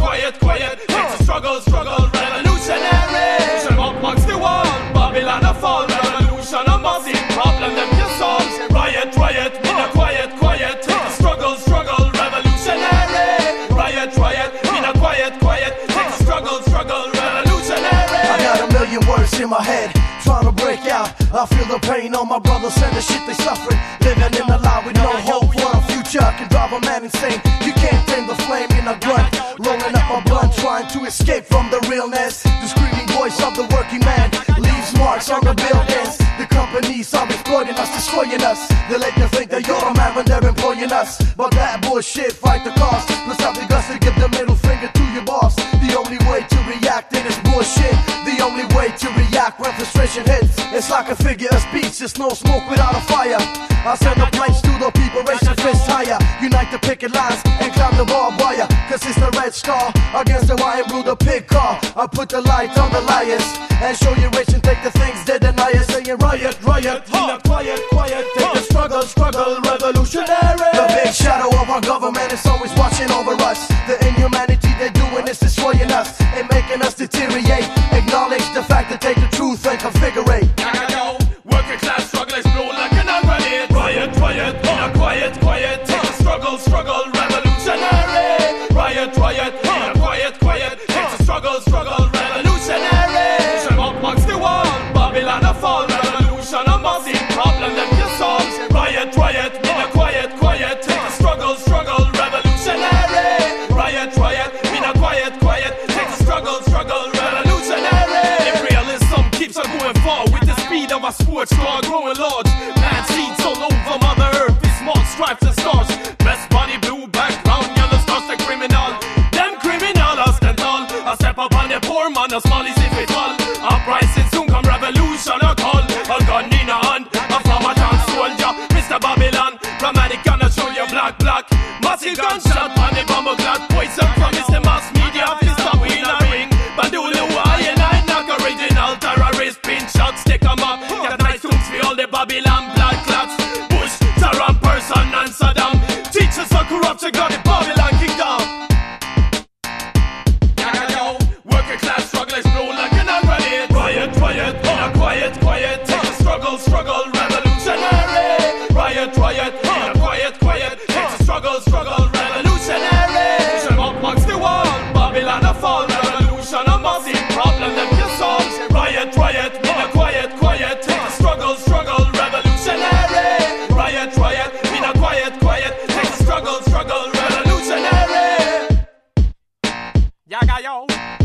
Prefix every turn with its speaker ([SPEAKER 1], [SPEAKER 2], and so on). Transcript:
[SPEAKER 1] quiet, quiet. It's a struggle, struggle, revolutionary. Shall up amongst the wall, Babylon a fall, revolution a massive problem them you solve. Riot, riot, in a quiet, quiet. It's a struggle, struggle, revolutionary. Riot, riot, in a quiet, quiet. It's a struggle, struggle, revolutionary.
[SPEAKER 2] I got a million words in my head, trying to break out. I feel the pain on my brothers and the shit they suffering. Living in a lie with no hope for a future. Can drive a man insane. Trying to escape from the realness. The screaming voice of the working man leaves marks on the buildings. The companies are exploiting us, destroying us. They let you think that you're a man when they're employing us. But that bullshit, fight the cost. Plus have the guts to give the middle finger to your boss. The only way to react in this bullshit. The only way to react when frustration hits. It's like a figure of speech, it's no smoke without a fire. I send a pledge to the people, raise your fist higher. Unite the picket lines Red star against the white and blue, the pig car. I put the light on the liars and show you rich and take the things they deny us. Saying riot, riot, in a quiet, quiet. Take the struggle, struggle, revolutionary. The big shadow of our government is always watching over us. The inhumanity they're doing is destroying us and making us deteriorate. Acknowledge the fact that take the truth and configurate.
[SPEAKER 1] Yo, working class struggle explode like an grenade. Riot, riot, in quiet, quiet. Take a struggle, struggle, speed of a sports car growing large. Man seeds all over Mother Earth with small stripes and stars. Best body blue background, yellow stars the criminal. Them criminal are stand tall. I step up on the poor man, a small is if it fall. Uprising Babylon blood clots. Bush, Taram, Persson, and Saddam. Teachers are corrupt, you got the Babylon kingdom. Yo, working class struggle explode like an grenade. Riot, riot, in a quiet, quiet. Take a struggle, struggle, revolutionary. Riot, riot, in a quiet, quiet. Take a struggle, struggle, Take a struggle,